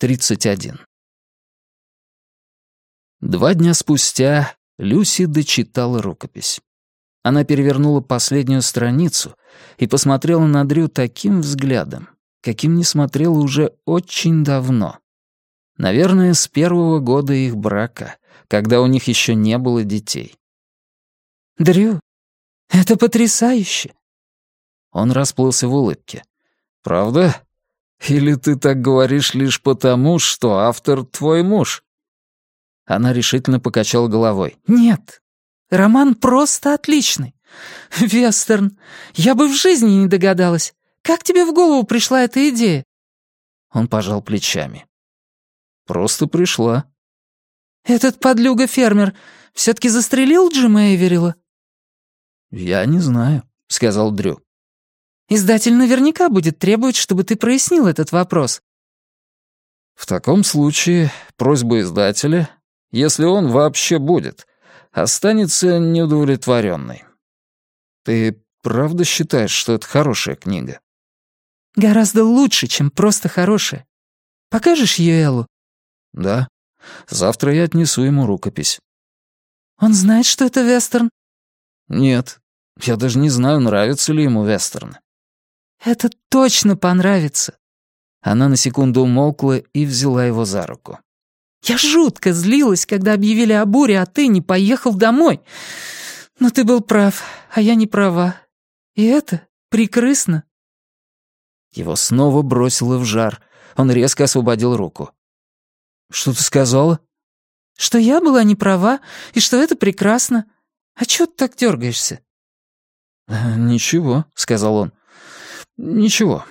31. Два дня спустя Люси дочитала рукопись. Она перевернула последнюю страницу и посмотрела на Дрю таким взглядом, каким не смотрела уже очень давно. Наверное, с первого года их брака, когда у них еще не было детей. «Дрю, это потрясающе!» Он расплылся в улыбке. «Правда? Или ты так говоришь лишь потому, что автор твой муж?» Она решительно покачала головой. «Нет, роман просто отличный. Вестерн, я бы в жизни не догадалась. Как тебе в голову пришла эта идея?» Он пожал плечами. «Просто пришла». «Этот подлюга-фермер все-таки застрелил Джима Эверила?» «Я не знаю», — сказал Дрю. Издатель наверняка будет требовать, чтобы ты прояснил этот вопрос». «В таком случае просьба издателя, если он вообще будет, останется неудовлетворенной. Ты правда считаешь, что это хорошая книга?» «Гораздо лучше, чем просто хорошая. Покажешь ее Эллу?» «Да. Завтра я отнесу ему рукопись». «Он знает, что это вестерн?» «Нет. Я даже не знаю, нравится ли ему вестерны». «Это точно понравится!» Она на секунду умолкла и взяла его за руку. «Я жутко злилась, когда объявили о буре, а ты не поехал домой. Но ты был прав, а я не права. И это прикрысно». Его снова бросило в жар. Он резко освободил руку. «Что ты сказала?» «Что я была не права, и что это прекрасно. А чё ты так дергаешься?» «Ничего», — сказал он. «Ничего,